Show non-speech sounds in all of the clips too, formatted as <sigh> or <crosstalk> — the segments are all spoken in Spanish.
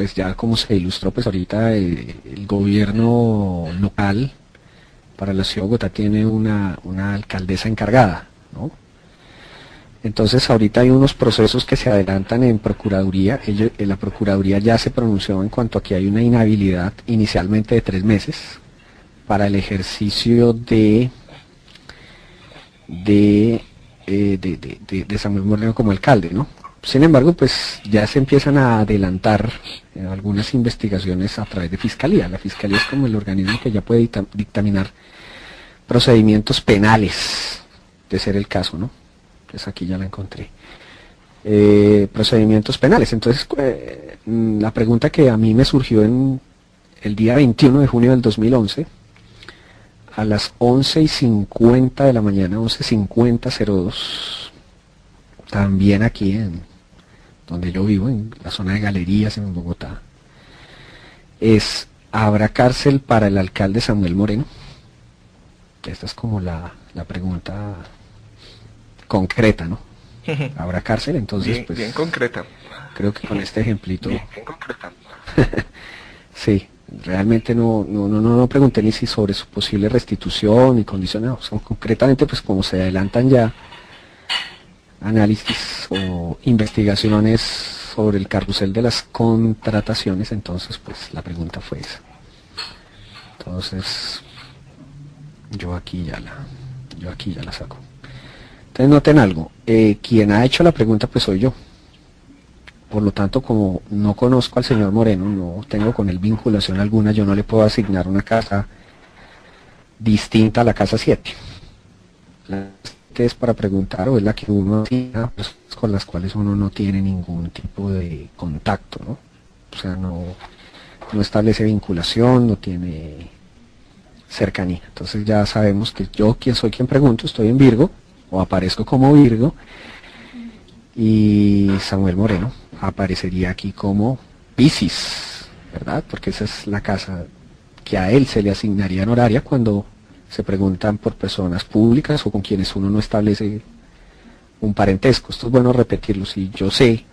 pues ya como se ilustró, pues ahorita eh, el gobierno local para la ciudad de Bogotá tiene una, alcaldesa encargada, ¿no? Entonces ahorita hay unos procesos que se adelantan en Procuraduría. Ellos- eh, la Procuraduría ya se pronunció en cuanto a que hay una inhabilidad inicialmente de tres meses para el ejercicio de de, eh, de- de- de Samuel Moreno como alcalde, ¿no? Sin embargo, pues ya se empiezan a adelantar eh, algunas investigaciones a través de Fiscalía. La Fiscalía es como el organismo que ya puede dicta- dictaminar procedimientos penales, de ser el caso, ¿no? Pues aquí ya la encontré. Eh, procedimientos penales. Entonces, eh, mm, la pregunta que a mí me surgió en el día 21 de junio del 2011, a las 11 y 50 de la mañana, 11.50.02, también aquí en donde yo vivo, en la zona de galerías en Bogotá, es, ¿habrá cárcel para el alcalde Samuel Moreno? Esta es como la, la pregunta concreta, ¿no? ¿Habrá cárcel? Entonces, bien, pues, bien concreta. creo que con este ejemplito... Bien, bien concreta. <laughs> Sí, realmente no, no, no, no, no pregunté ni si sobre su posible restitución y condiciones, o sea, concretamente pues como se adelantan ya análisis o investigaciones sobre el carrusel de las contrataciones, entonces pues la pregunta fue esa. Entonces, yo aquí ya la, yo aquí ya la saco. Entonces noten algo, eh, quien ha hecho la pregunta pues soy yo. Por lo tanto, como no conozco al señor Moreno, no tengo con él vinculación alguna, yo no le puedo asignar una casa distinta a la casa 7. La que es para preguntar o es la que uno asigna, pues, con las cuales uno no tiene ningún tipo de contacto, ¿no? O sea, no, no establece vinculación, no tiene cercanía. Entonces ya sabemos que yo, quien soy quien pregunto, estoy en Virgo, o aparezco como Virgo, y Samuel Moreno aparecería aquí como Piscis, ¿verdad? Porque esa es la casa que a él se le asignaría en horaria cuando se preguntan por personas públicas o con quienes uno no establece un parentesco. Esto es bueno repetirlo. Si yo sé,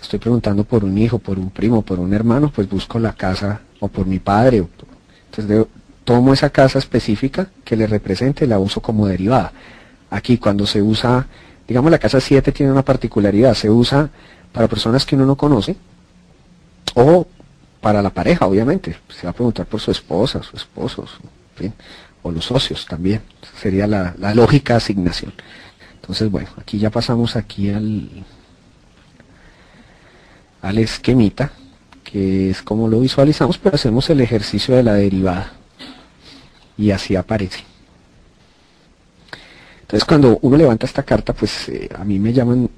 estoy preguntando por un hijo, por un primo, por un hermano, pues busco la casa o por mi padre. Entonces tomo esa casa específica que le represente la uso como derivada. Aquí cuando se usa, digamos la casa 7 tiene una particularidad, se usa para personas que uno no conoce o para la pareja, obviamente. Se va a preguntar por su esposa, su esposo, su- en fin, o los socios también. Sería la, la lógica asignación. Entonces, bueno, aquí ya pasamos aquí al, al esquemita, que es como lo visualizamos, pero hacemos el ejercicio de la derivada. Y así aparece. Entonces cuando uno levanta esta carta, pues eh, a mí me llaman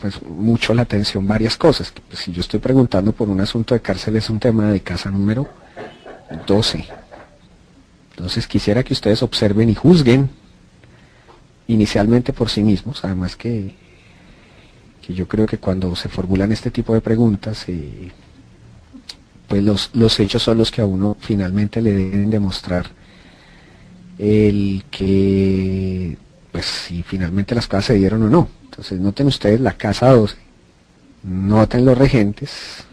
pues, mucho la atención varias cosas. pues, si yo estoy preguntando por un asunto de cárcel, es un tema de casa número 12. Entonces quisiera que ustedes observen y juzguen inicialmente por sí mismos, además que, que yo creo que cuando se formulan este tipo de preguntas, eh, pues los, los hechos son los que a uno finalmente le deben demostrar el que, pues si finalmente las cosas se dieron o no. Entonces noten ustedes la casa 12, noten los regentes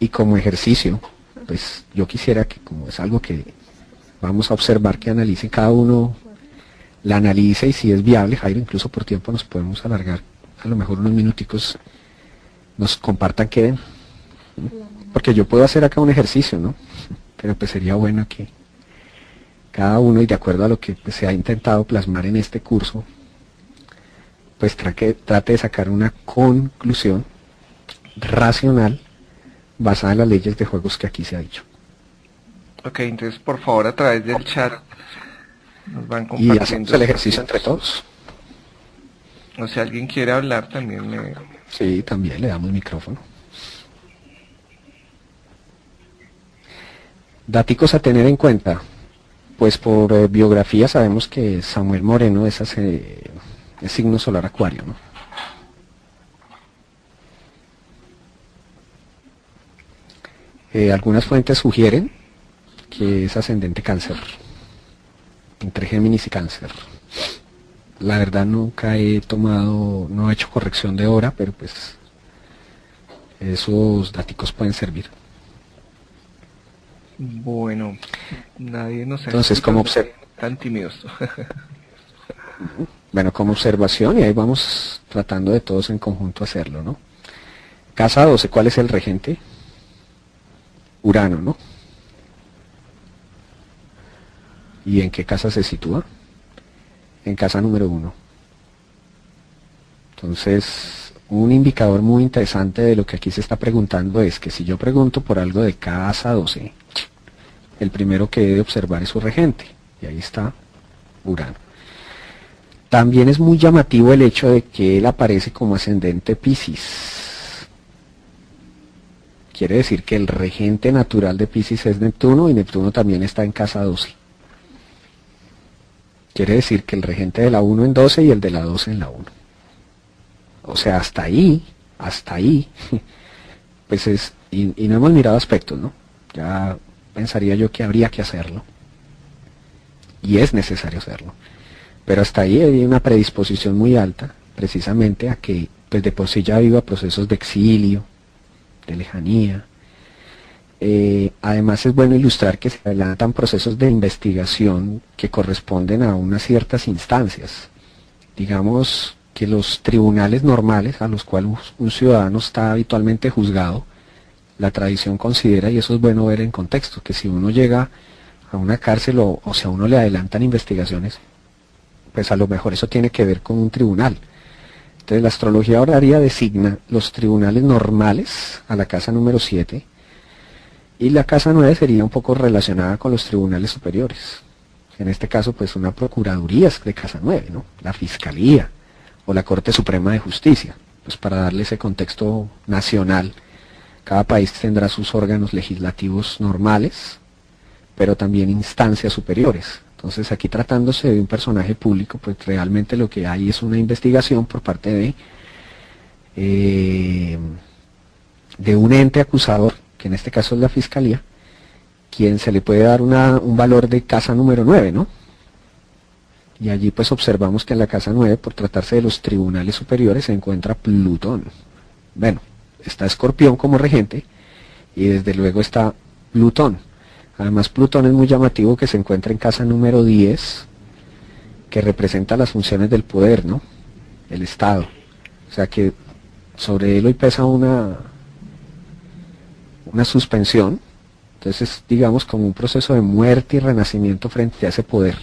y como ejercicio, pues yo quisiera que como es algo que vamos a observar que analice cada uno, la analice y si es viable, Jairo, incluso por tiempo nos podemos alargar, a lo mejor unos minuticos, nos compartan qué ven. Porque yo puedo hacer acá un ejercicio, ¿no? Pero pues sería bueno que cada uno y de acuerdo a lo que pues, se ha intentado plasmar en este curso, pues trate de sacar una conclusión racional basada en las leyes de juegos que aquí se ha dicho. Ok, entonces por favor a través del chat nos van Y compartiendo. hacemos el ejercicio entre todos. O si alguien quiere hablar también me... Sí, también le damos micrófono. Daticos a tener en cuenta. Pues por eh, biografía sabemos que Samuel Moreno es, hace- es signo solar acuario, ¿no? Eh, algunas fuentes sugieren que es ascendente cáncer, entre Géminis y cáncer. La verdad nunca he tomado, no he hecho corrección de hora, pero pues esos datos pueden servir. Bueno, nadie nos Entonces, como observa tan tímidos. <laughs> bueno, como observación, y ahí vamos tratando de todos en conjunto hacerlo, ¿no? Casa 12, ¿cuál es el regente? Urano, ¿no? ¿Y en qué casa se sitúa? En casa número 1. Entonces, un indicador muy interesante de lo que aquí se está preguntando es que si yo pregunto por algo de casa 12, el primero que debe observar es su regente. Y ahí está Urano. También es muy llamativo el hecho de que él aparece como ascendente Pisces. Quiere decir que el regente natural de Pisces es Neptuno y Neptuno también está en casa 12. Quiere decir que el regente de la 1 en 12 y el de la 12 en la 1. O sea, hasta ahí, hasta ahí, <laughs> pues es, y, no hemos mirado aspectos, ¿no? Ya pensaría yo que habría que hacerlo. Y es necesario hacerlo. Pero hasta ahí hay una predisposición muy alta, precisamente a que pues de por sí ya viva procesos de exilio, de lejanía. Eh, además es bueno ilustrar que se adelantan procesos de investigación que corresponden a unas ciertas instancias. Digamos que los tribunales normales a los cuales un ciudadano está habitualmente juzgado, la tradición considera, y eso es bueno ver en contexto, que si uno llega a una cárcel o, o si a uno le adelantan investigaciones, pues a lo mejor eso tiene que ver con un tribunal. Entonces la astrología horaria designa los tribunales normales a la casa número 7 y la casa 9 sería un poco relacionada con los tribunales superiores. En este caso pues una procuraduría de casa 9, ¿no? La fiscalía o la Corte Suprema de Justicia, pues para darle ese contexto nacional cada país tendrá sus órganos legislativos normales, pero también instancias superiores. Entonces aquí tratándose de un personaje público, pues realmente lo que hay es una investigación por parte de, eh, de un ente acusador, que en este caso es la Fiscalía, quien se le puede dar un valor de casa número 9, ¿no? Y allí pues observamos que en la casa 9, por tratarse de los tribunales superiores, se encuentra Plutón. Bueno, está Escorpión como regente y desde luego está Plutón. Además Plutón es muy llamativo que se encuentra en casa número 10, que representa las funciones del poder, ¿no? El Estado. O sea que sobre él hoy pesa una, una suspensión. Entonces digamos como un proceso de muerte y renacimiento frente a ese poder.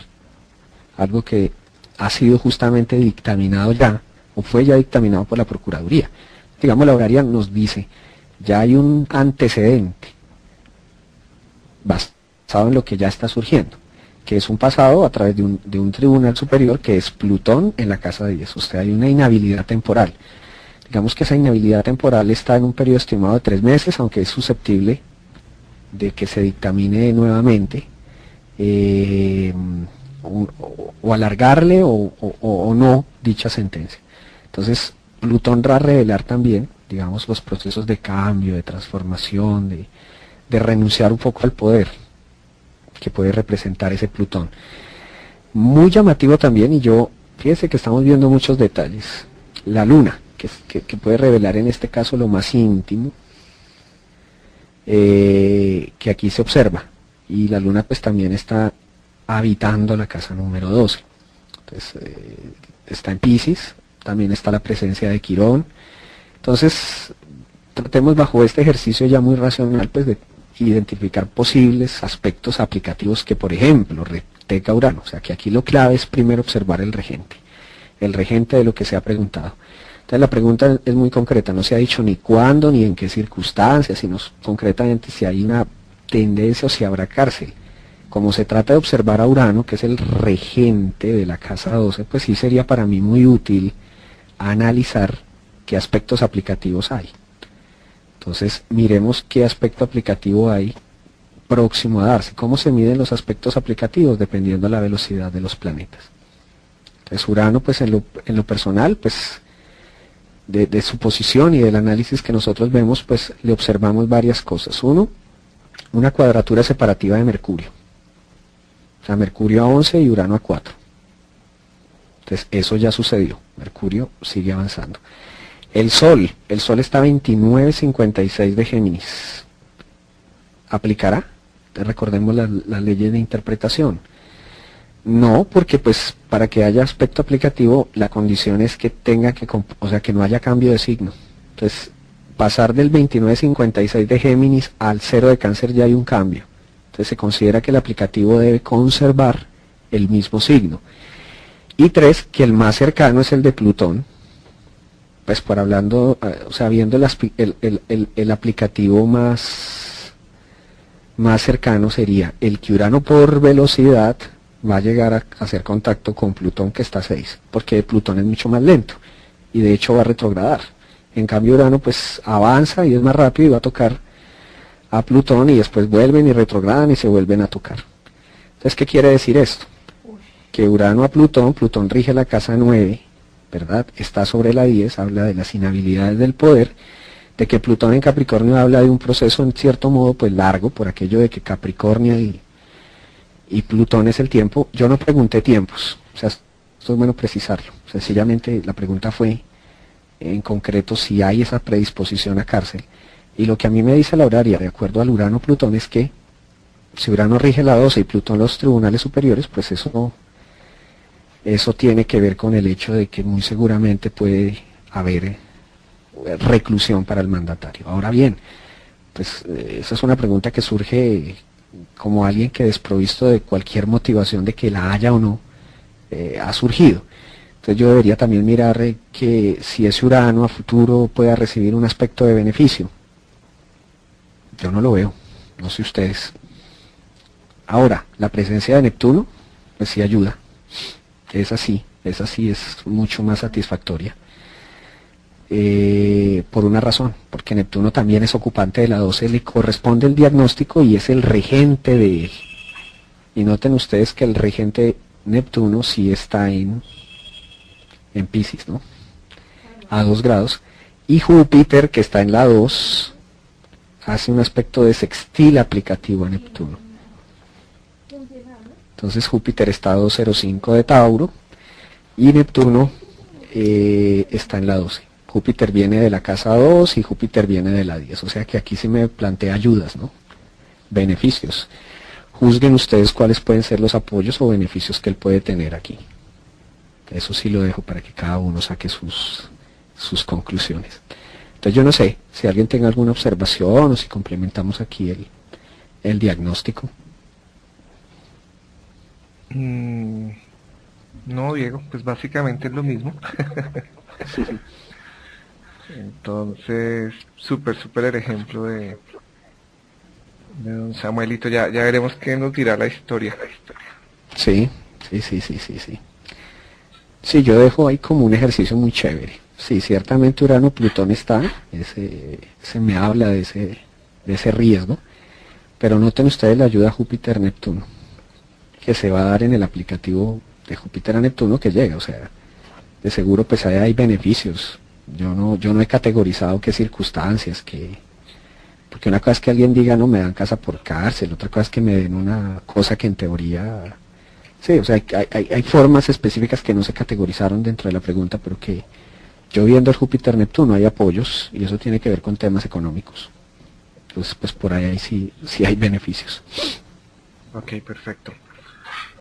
Algo que ha sido justamente dictaminado ya, o fue ya dictaminado por la Procuraduría digamos, la horaria nos dice, ya hay un antecedente basado en lo que ya está surgiendo, que es un pasado a través de un, de un tribunal superior que es Plutón en la casa de 10. O sea, hay una inhabilidad temporal. Digamos que esa inhabilidad temporal está en un periodo estimado de tres meses, aunque es susceptible de que se dictamine nuevamente, eh, o, alargarle o, o no dicha sentencia. Entonces, Plutón va a revelar también, digamos, los procesos de cambio, de transformación, de, renunciar un poco al poder que puede representar ese Plutón. Muy llamativo también, y yo, fíjense que estamos viendo muchos detalles. La luna, que, puede revelar en este caso lo más íntimo, eh, que aquí se observa. Y la luna pues también está habitando la casa número 12. Entonces, eh, está en Pisces, también está la presencia de Quirón. Entonces, tratemos bajo este ejercicio ya muy racional, pues de identificar posibles aspectos aplicativos que, por ejemplo, tenga Urano. O sea, que aquí lo clave es primero observar el regente, el regente de lo que se ha preguntado. Entonces la pregunta es muy concreta, no se ha dicho ni cuándo ni en qué circunstancias, sino concretamente si hay una tendencia o si habrá cárcel. Como se trata de observar a Urano, que es el regente de la casa 12, pues sí sería para mí muy útil analizar qué aspectos aplicativos hay. Entonces, miremos qué aspecto aplicativo hay próximo a darse. ¿Cómo se miden los aspectos aplicativos? Dependiendo de la velocidad de los planetas. Entonces, Urano, pues en lo, personal, pues de, su posición y del análisis que nosotros vemos, pues le observamos varias cosas. Uno, una cuadratura separativa de Mercurio. O sea, Mercurio a 11 y Urano a 4. Entonces, eso ya sucedió. Mercurio sigue avanzando. El Sol, el Sol está a 29.56 de Géminis. ¿Aplicará? Recordemos las la leyes de interpretación. No, porque pues para que haya aspecto aplicativo la condición es que tenga que, o sea, que no haya cambio de signo. Entonces, pasar del 29.56 de Géminis al 0 de Cáncer ya hay un cambio. Entonces se considera que el aplicativo debe conservar el mismo signo. Y tres, que el más cercano es el de Plutón. Pues por hablando, eh, o sea, viendo el, aplicativo más, más cercano sería el que Urano por velocidad va a llegar a hacer contacto con Plutón que está a 6, porque Plutón es mucho más lento y de hecho va a retrogradar. En cambio Urano pues avanza y es más rápido y va a tocar a Plutón y después vuelven y retrogradan y se vuelven a tocar. Entonces, ¿qué quiere decir esto? Que Urano a Plutón, Plutón rige la casa 9, ¿verdad? Está sobre la 10, habla de las inhabilidades del poder, de que Plutón en Capricornio habla de un proceso en cierto modo pues largo, por aquello de que Capricornio y y Plutón es el tiempo, yo no pregunté tiempos, o sea, esto es bueno precisarlo. Sencillamente la pregunta fue en concreto si hay esa predisposición a cárcel. Y lo que a mí me dice la horaria, de acuerdo al Urano-Plutón, es que si Urano rige la 12 y Plutón los tribunales superiores, pues eso, eso tiene que ver con el hecho de que muy seguramente puede haber eh, reclusión para el mandatario. Ahora bien, pues eh, esa es una pregunta que surge como alguien que desprovisto de cualquier motivación de que la haya o no, eh, ha surgido. Entonces yo debería también mirar eh, que si ese Urano a futuro pueda recibir un aspecto de beneficio. Yo no lo veo, no sé ustedes. Ahora, la presencia de Neptuno, pues sí ayuda. Es así, es así, es mucho más satisfactoria. Eh, por una razón, porque Neptuno también es ocupante de la 12, le corresponde el diagnóstico y es el regente de él. Y noten ustedes que el regente Neptuno sí está en, en Pisces, ¿no? A 2 grados. Y Júpiter, que está en la 2, hace un aspecto de sextil aplicativo a Neptuno. Entonces Júpiter está a 205 de Tauro y Neptuno eh, está en la 12. Júpiter viene de la casa 2 y Júpiter viene de la 10. O sea que aquí sí me plantea ayudas, ¿no? Beneficios. Juzguen ustedes cuáles pueden ser los apoyos o beneficios que él puede tener aquí. Eso sí lo dejo para que cada uno saque sus, sus conclusiones. Entonces yo no sé si alguien tenga alguna observación o si complementamos aquí el, el diagnóstico. Mm, no, Diego, pues básicamente es lo mismo. <laughs> Entonces, súper, súper el ejemplo de, de don Samuelito. Ya, ya veremos qué nos dirá la historia. Sí, sí, sí, sí, sí, sí. Sí, yo dejo ahí como un ejercicio muy chévere. Sí, ciertamente Urano Plutón está, ese, se me habla de ese, de ese riesgo, pero noten ustedes la ayuda a Júpiter Neptuno, que se va a dar en el aplicativo de Júpiter a Neptuno que llega, o sea, de seguro pues ahí hay beneficios yo no, yo no he categorizado qué circunstancias, que porque una cosa es que alguien diga no me dan casa por cárcel, otra cosa es que me den una cosa que en teoría sí, o sea, hay, hay, hay formas específicas que no se categorizaron dentro de la pregunta, pero que yo viendo el Júpiter Neptuno hay apoyos y eso tiene que ver con temas económicos. Entonces, pues por ahí sí, sí hay beneficios. Ok, perfecto.